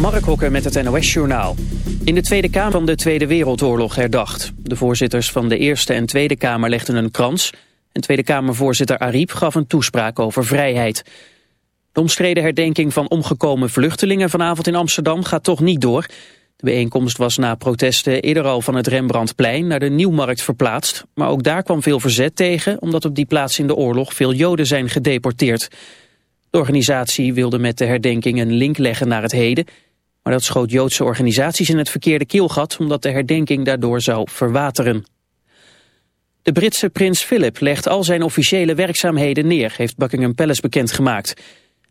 Mark Hokker met het NOS-journaal. In de Tweede Kamer van de Tweede Wereldoorlog herdacht. De voorzitters van de Eerste en Tweede Kamer legden een krans... en Tweede Kamervoorzitter Ariep gaf een toespraak over vrijheid. De omstreden herdenking van omgekomen vluchtelingen vanavond in Amsterdam gaat toch niet door. De bijeenkomst was na protesten eerder al van het Rembrandtplein naar de Nieuwmarkt verplaatst. Maar ook daar kwam veel verzet tegen, omdat op die plaats in de oorlog veel Joden zijn gedeporteerd. De organisatie wilde met de herdenking een link leggen naar het heden... maar dat schoot Joodse organisaties in het verkeerde keelgat... omdat de herdenking daardoor zou verwateren. De Britse prins Philip legt al zijn officiële werkzaamheden neer... heeft Buckingham Palace bekendgemaakt.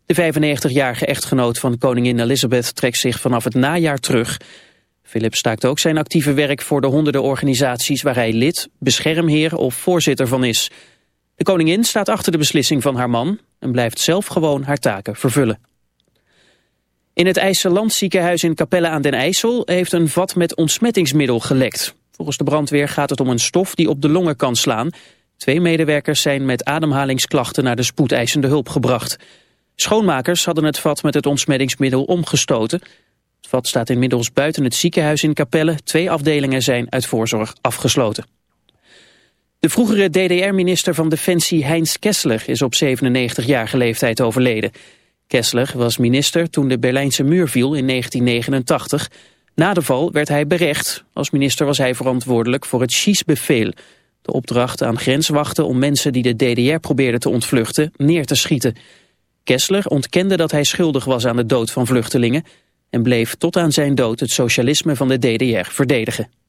De 95-jarige echtgenoot van koningin Elizabeth trekt zich vanaf het najaar terug... Philip staakt ook zijn actieve werk voor de honderden organisaties waar hij lid, beschermheer of voorzitter van is. De koningin staat achter de beslissing van haar man en blijft zelf gewoon haar taken vervullen. In het IJsseland ziekenhuis in Capelle aan den IJssel heeft een vat met ontsmettingsmiddel gelekt. Volgens de brandweer gaat het om een stof die op de longen kan slaan. Twee medewerkers zijn met ademhalingsklachten naar de spoedeisende hulp gebracht. Schoonmakers hadden het vat met het ontsmettingsmiddel omgestoten. Het vat staat inmiddels buiten het ziekenhuis in Capelle. Twee afdelingen zijn uit voorzorg afgesloten. De vroegere DDR-minister van Defensie Heinz Kessler is op 97-jarige leeftijd overleden. Kessler was minister toen de Berlijnse muur viel in 1989. Na de val werd hij berecht. Als minister was hij verantwoordelijk voor het Schiesbevel. De opdracht aan grenswachten om mensen die de DDR probeerden te ontvluchten neer te schieten. Kessler ontkende dat hij schuldig was aan de dood van vluchtelingen... en bleef tot aan zijn dood het socialisme van de DDR verdedigen.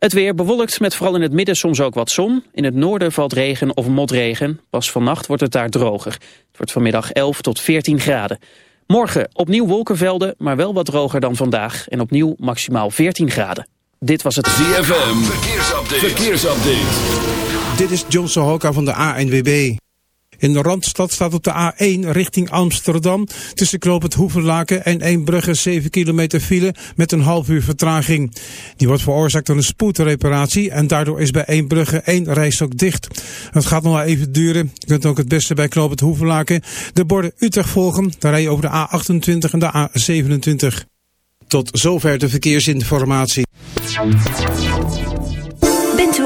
Het weer bewolkt met vooral in het midden soms ook wat zon. In het noorden valt regen of motregen. Pas vannacht wordt het daar droger. Het wordt vanmiddag 11 tot 14 graden. Morgen opnieuw wolkenvelden, maar wel wat droger dan vandaag. En opnieuw maximaal 14 graden. Dit was het ZFM. Verkeersupdate. Verkeersupdate. Dit is John Sohoka van de ANWB. In de Randstad staat op de A1 richting Amsterdam tussen Knoop Hoevenlaken en Eembrugge 7 kilometer file met een half uur vertraging. Die wordt veroorzaakt door een spoedreparatie en daardoor is bij Eembrugge één rijstok dicht. Het gaat nog wel even duren. Je kunt ook het beste bij Knoop Hoevenlaken de borden Utrecht volgen. Daar rij je over de A28 en de A27. Tot zover de verkeersinformatie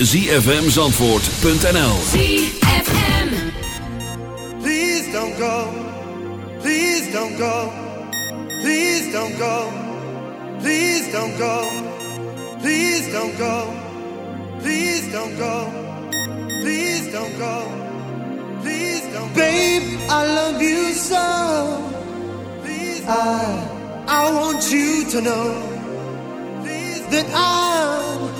www.zfmzandvoort.nl Please don't go Please don't go Please don't go Please don't go Please don't go Please don't go Please don't go Please don't go Babe, I love you so Please I I want you to know that I'm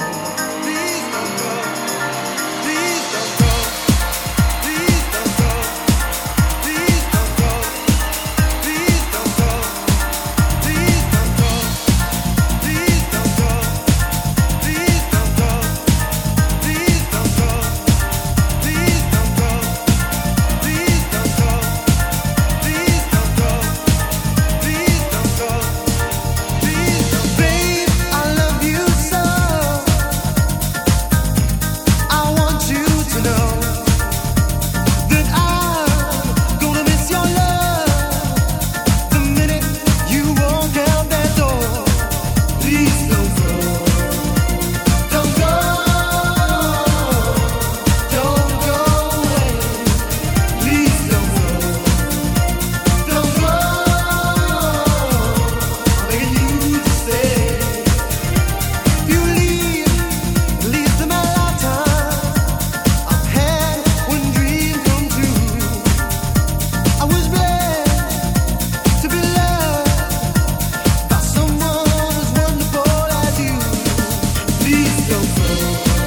eu sou.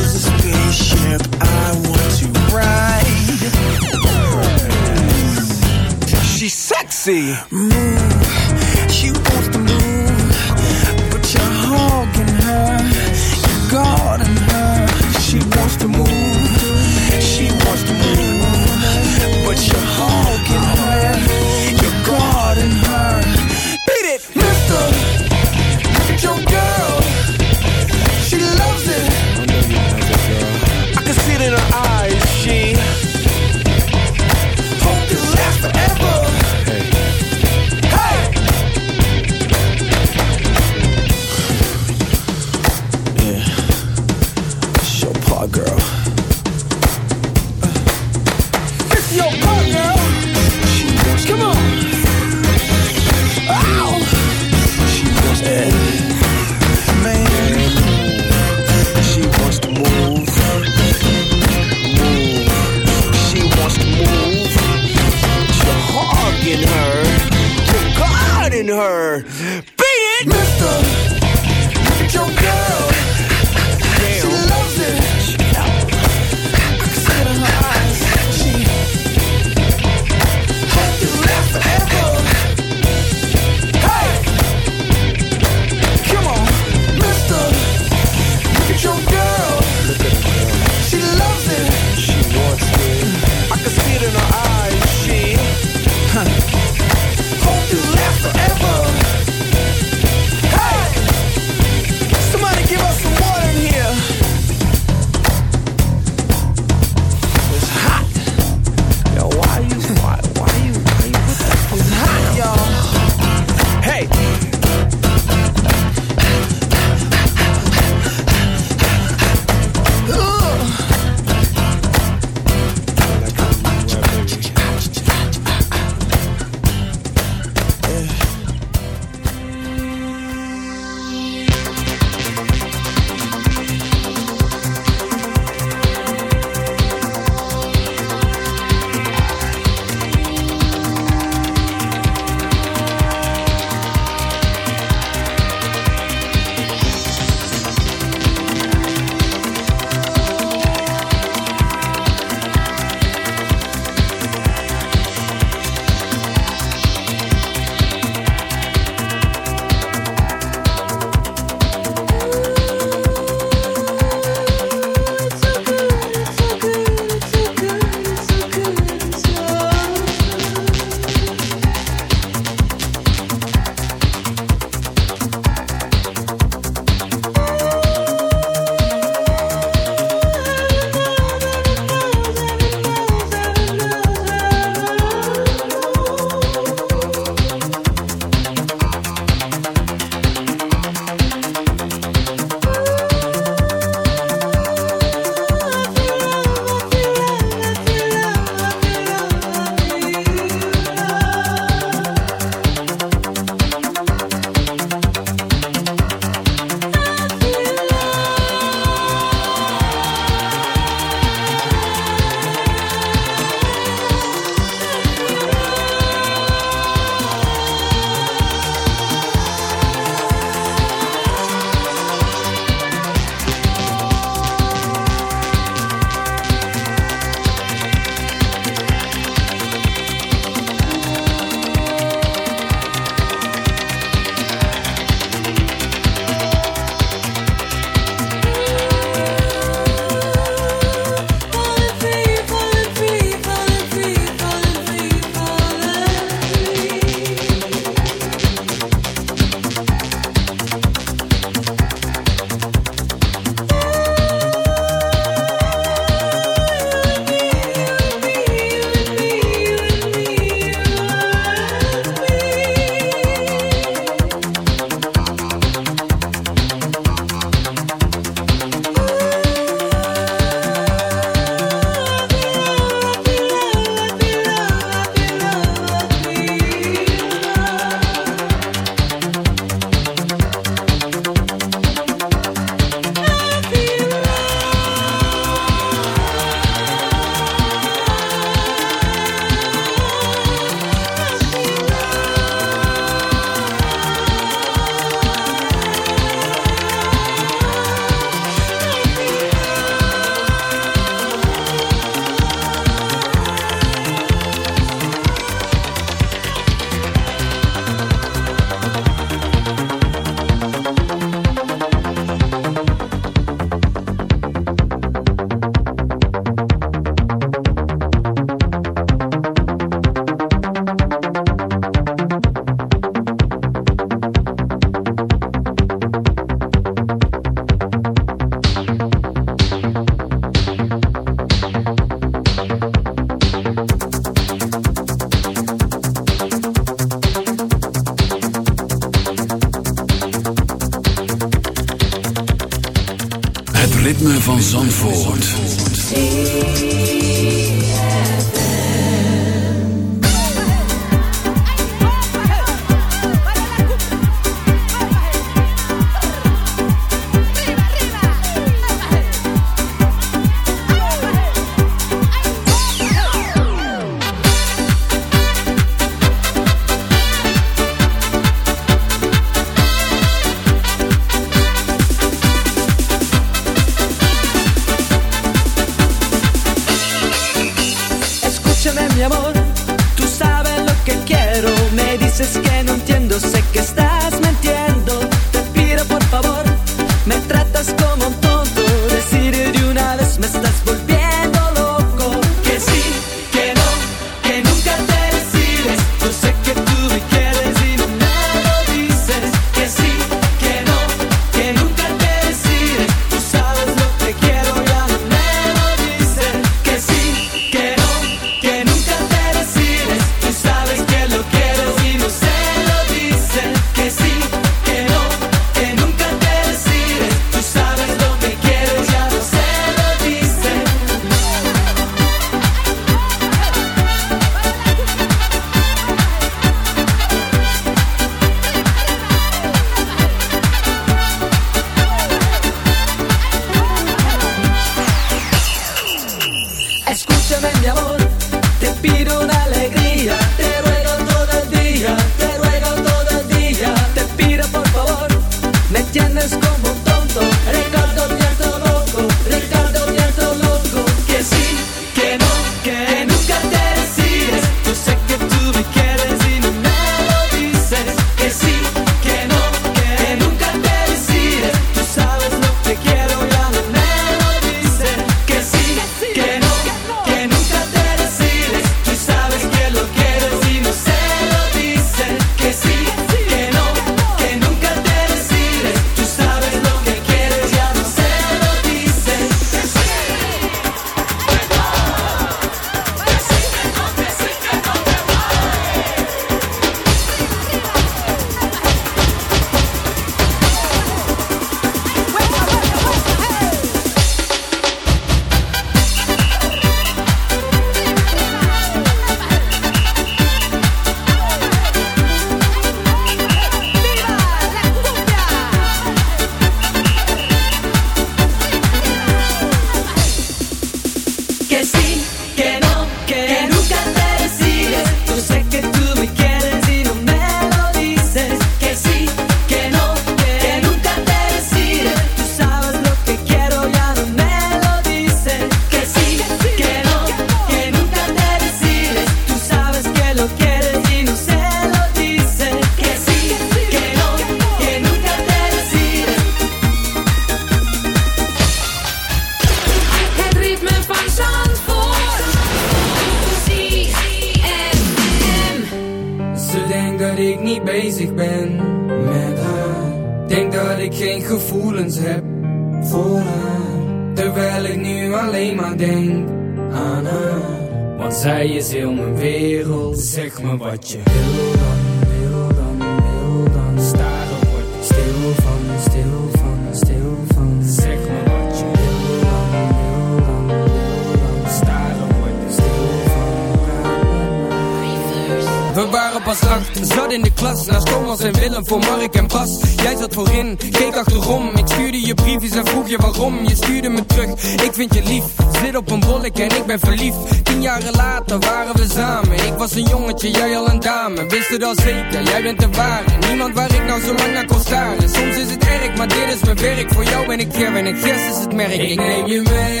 je briefjes en vroeg je waarom. Je stuurde me terug, ik vind je lief. Zit op een bollek en ik ben verliefd. Tien jaren later waren we samen. Ik was een jongetje, jij al een dame. Wist het al zeker, jij bent de ware. Niemand waar ik nou zo lang naar kon staren. Soms is het erg, maar dit is mijn werk. Voor jou ben ik hier en ik gers is het merk. Ik neem je mee.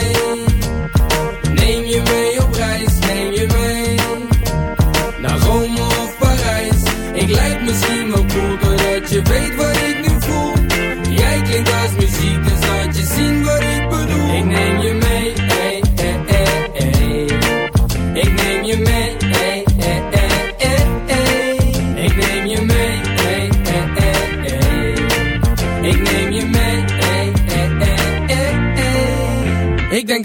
Neem je mee op reis, neem je mee. Naar Rome of Parijs. Ik lijk misschien wel cool, doordat je weet wat ik klinkt als muziek, dus laat je zien wat ik bedoel. Ik neem je mee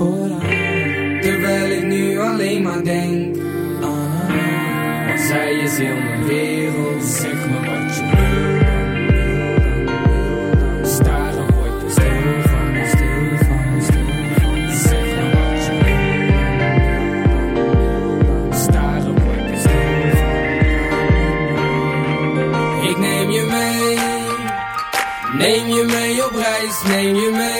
Terwijl ik nu alleen maar denk haar Want zij is heel mijn wereld Zeg me wat je wil. Dan Staren word je stil van, stil van, stil van. Zeg me wat je wil. Dan Staren word je stil van. Ik neem je mee. Neem je mee op reis, neem je mee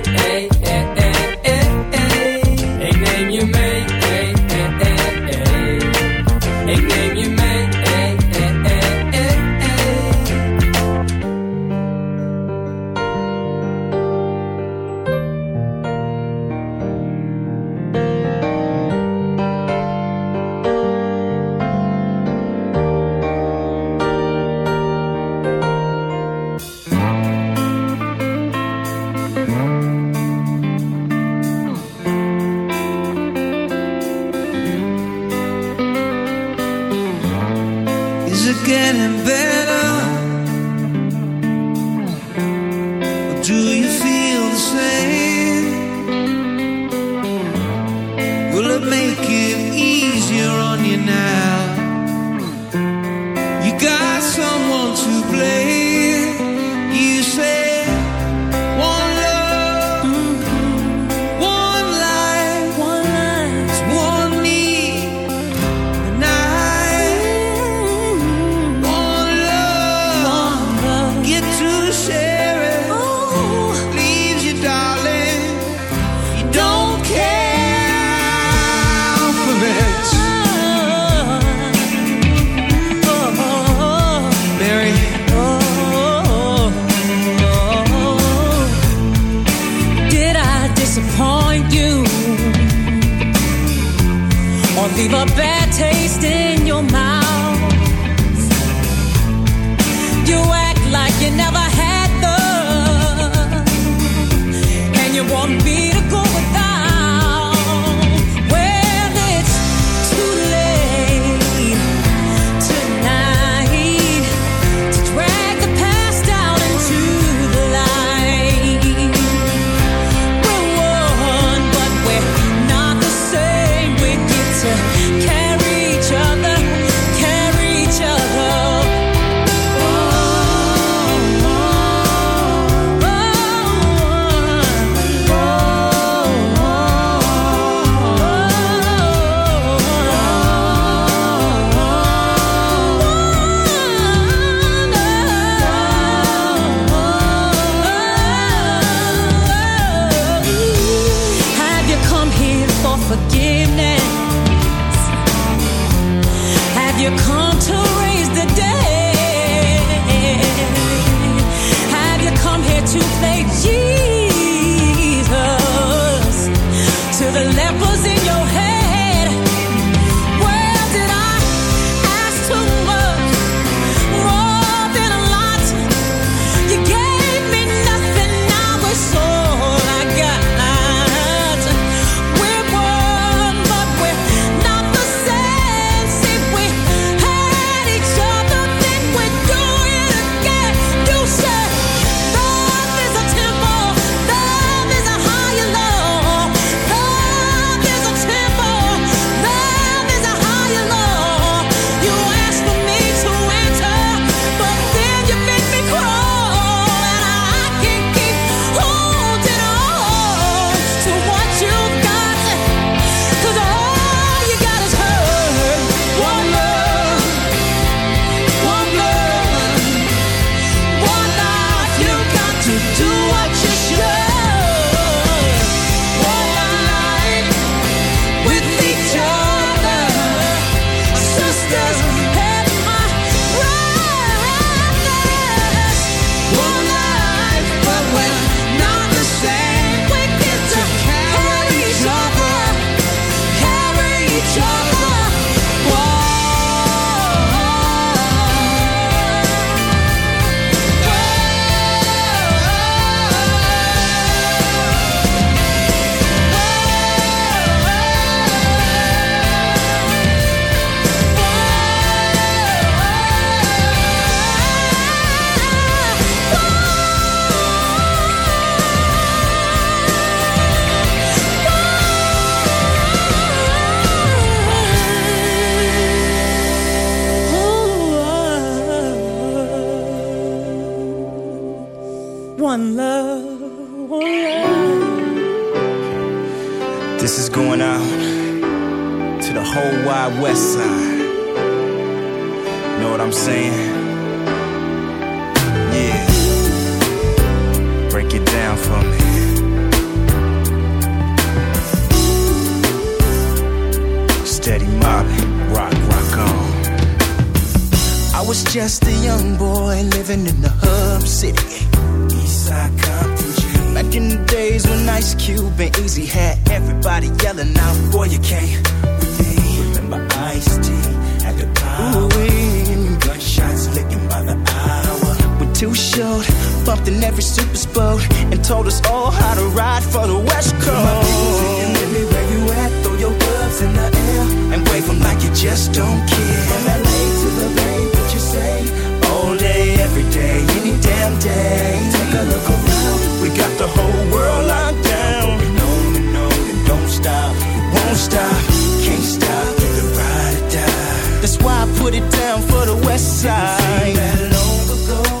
your back for me. Steady mobbing, rock, rock on. I was just a young boy living in the hub city. Eastside Compton G. Back in the days when Ice Cube and Easy had everybody yelling out, Boy, you can't with me. Remember Ice T at the power. Too short, bumped in every super boat, and told us all how to ride for the West Coast. My people singing, Lily, where you at? Throw your gloves in the air and wave 'em like you just don't care. From LA to the Bay, what you say? All day, every day, any damn day. Take a look around, we got the whole world locked down. And on and on and don't stop, we won't stop, can't stop, either ride or die. That's why I put it down for the West Side. That long ago,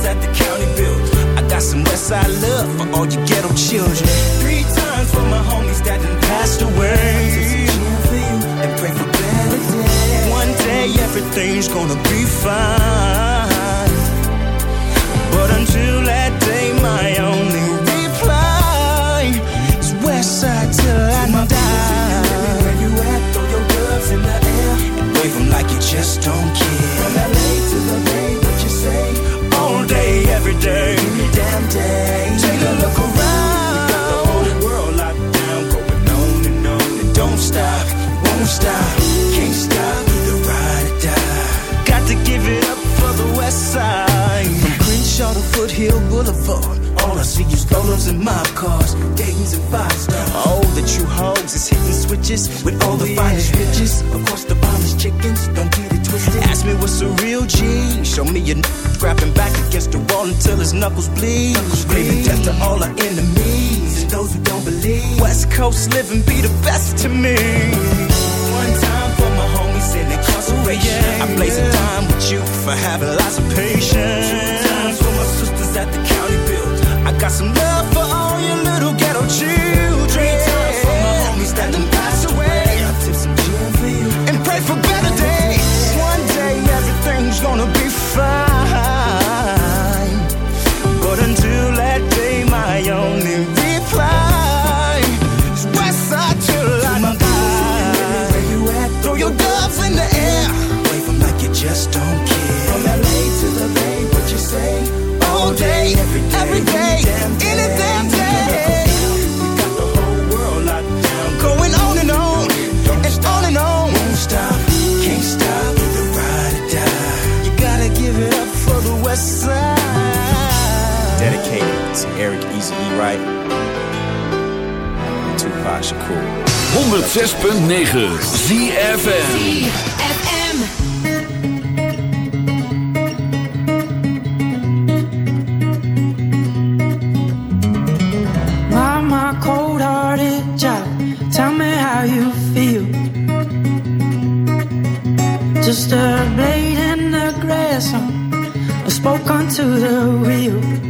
The county. I got some Westside love for all you ghetto children. Three times for my homies that done passed away. And pray for better days. One day everything's gonna be fine. But until that day, my only reply is Westside till I die. You at? Throw your gloves in the air and wave like you just don't Foothill Boulevard. All I see is Lolos and mob cars, Dayton's and five stars. All the true hoes is hitting switches with all the finest bitches. Of course, the finest chickens, don't get it twisted. Ask me what's a real G. Show me a n- grabbing back against the wall until his knuckles bleed. Screaming death to all our enemies and those who don't believe. West Coast living be the best to me. One time for my homies in incarceration. I blaze a time with you for having lots of patience. Two times for my sisters at the county build. I got some love for all you little ghetto children. Three times for my homies that done passed away. I tip some gin for you and pray for better days. One day everything's gonna be fine. Eric Easy E. Wright and Tupac Shakur. 106.9 ZFM. My, my cold hearted child, tell me how you feel. Just a blade in the grass, I spoke onto the wheel.